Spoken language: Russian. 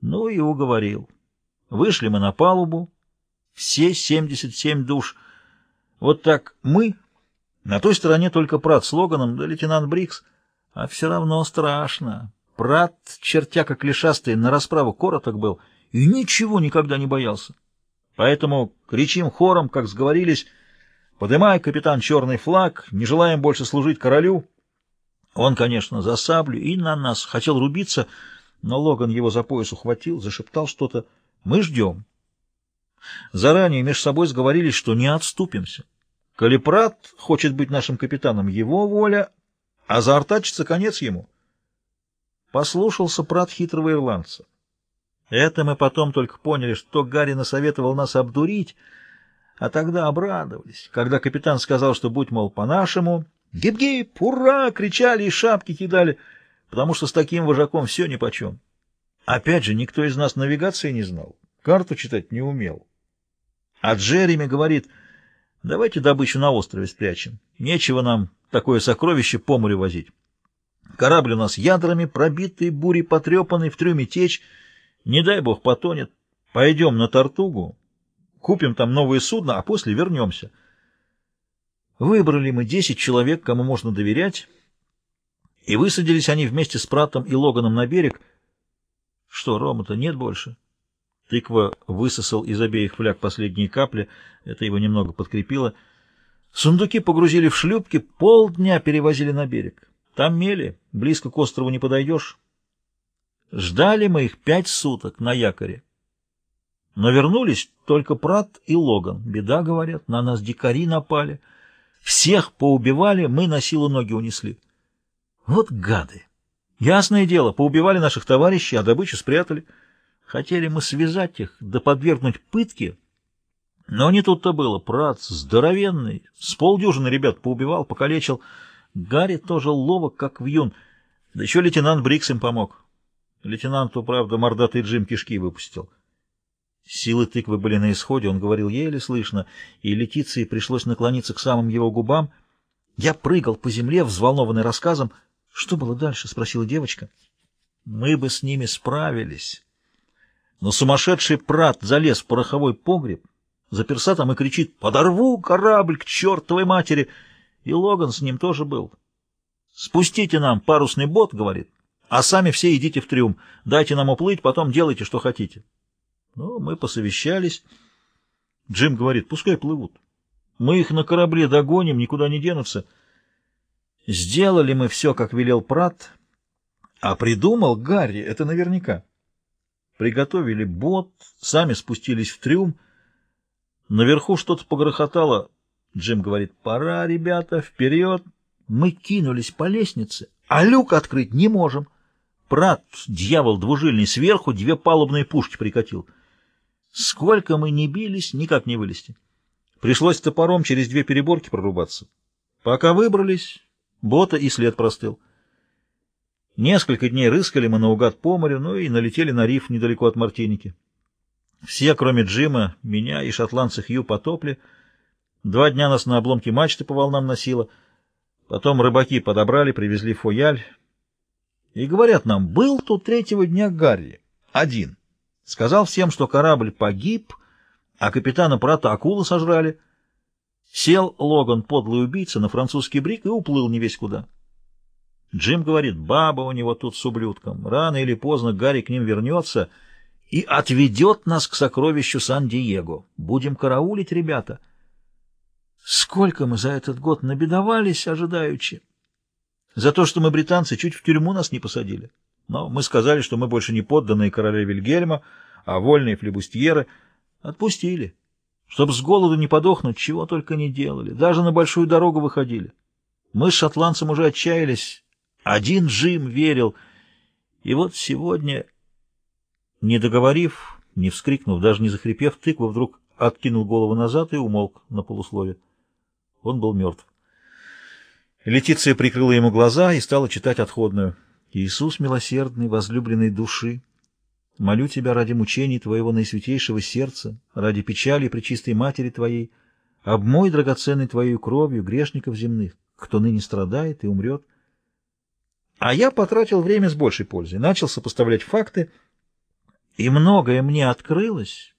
Ну и уговорил. Вышли мы на палубу, все 77 душ. Вот так мы, на той стороне только Прат с Логаном, да лейтенант Брикс, а все равно страшно. Прат, чертя как лишастый, на расправу короток был и ничего никогда не боялся. Поэтому кричим хором, как сговорились, «Подымай, капитан, черный флаг, не желаем больше служить королю». Он, конечно, за саблю и на нас хотел рубиться, но Логан его за пояс ухватил, зашептал что-то. Мы ждем. Заранее между собой сговорились, что не отступимся. Калипрат хочет быть нашим капитаном, его воля, а заортачится конец ему. Послушался прат хитрого ирландца. Это мы потом только поняли, что Гарри насоветовал нас обдурить, а тогда обрадовались, когда капитан сказал, что будь, мол, по-нашему, гип-гип, ура, кричали и шапки кидали, потому что с таким вожаком все нипочем. Опять же, никто из нас навигации не знал, карту читать не умел. А Джереми говорит, давайте добычу на острове спрячем, нечего нам такое сокровище по морю возить. Корабль у нас ядрами пробитый, бурей потрепанный, в трюме течь, не дай бог потонет. Пойдем на Тартугу, купим там новое судно, а после вернемся. Выбрали мы десять человек, кому можно доверять, и высадились они вместе с Пратом и Логаном на берег. Что, Рома-то нет больше? Тыква высосал из обеих фляг последние капли, это его немного подкрепило. Сундуки погрузили в шлюпки, полдня перевозили на берег. Там мели, близко к острову не подойдешь. Ждали мы их пять суток на якоре. Но вернулись только Прат и Логан. Беда, говорят, на нас дикари напали. Всех поубивали, мы на силу ноги унесли. Вот гады! Ясное дело, поубивали наших товарищей, а добычу спрятали. Хотели мы связать их, да подвергнуть пытке. Но не тут-то было. Прат здоровенный, с полдюжины ребят поубивал, покалечил. Гарри тоже ловок, как вьюн. Да еще лейтенант Брикс им помог. Лейтенанту, правда, мордатый Джим кишки выпустил. Силы тыквы были на исходе, он говорил еле слышно, и Летиции пришлось наклониться к самым его губам. Я прыгал по земле, взволнованный рассказом. — Что было дальше? — спросила девочка. — Мы бы с ними справились. Но сумасшедший прат залез в пороховой погреб, заперся там и кричит «Подорву корабль к чертовой матери!» И Логан с ним тоже был. «Спустите нам парусный бот», — говорит, а сами все идите в трюм. Дайте нам уплыть, потом делайте, что хотите. Ну, мы посовещались. Джим говорит, пускай плывут. Мы их на корабле догоним, никуда не денутся. Сделали мы все, как велел Прат, а придумал Гарри, это наверняка. Приготовили бот, сами спустились в трюм. Наверху что-то погрохотало. Джим говорит, пора, ребята, вперед. Мы кинулись по лестнице, а люк открыть не можем. Прат, дьявол двужильный, сверху две палубные пушки прикатил. Сколько мы не бились, никак не вылезти. Пришлось топором через две переборки прорубаться. Пока выбрались, бота и след простыл. Несколько дней рыскали мы наугад по морю, ну и налетели на риф недалеко от Мартиники. Все, кроме Джима, меня и шотландца Хью потопли. Два дня нас на обломке мачты по волнам носило. Потом рыбаки подобрали, привезли в Фояль. И говорят нам, был тут третьего дня Гарри, один. Сказал всем, что корабль погиб, а капитана Прата акулы сожрали. Сел Логан, подлый убийца, на французский брик и уплыл не весь куда. Джим говорит, баба у него тут с ублюдком. Рано или поздно Гарри к ним вернется и отведет нас к сокровищу Сан-Диего. Будем караулить, ребята. Сколько мы за этот год набедовались, ожидаючи. За то, что мы британцы, чуть в тюрьму нас не посадили. Но мы сказали, что мы больше не подданные короля Вильгельма, а вольные флебустьеры. Отпустили. Чтобы с голоду не подохнуть, чего только не делали. Даже на большую дорогу выходили. Мы с шотландцем уже отчаялись. Один Джим верил. И вот сегодня, не договорив, не вскрикнув, даже не захрипев, тыква вдруг откинул голову назад и умолк на полуслове. Он был мертв. Летиция прикрыла ему глаза и стала читать отходную. «Иисус милосердный, возлюбленный души, молю тебя ради мучений твоего наисвятейшего сердца, ради печали пречистой матери твоей, обмой драгоценной твоей кровью грешников земных, кто ныне страдает и умрет». А я потратил время с большей пользой, начал сопоставлять факты И многое мне открылось,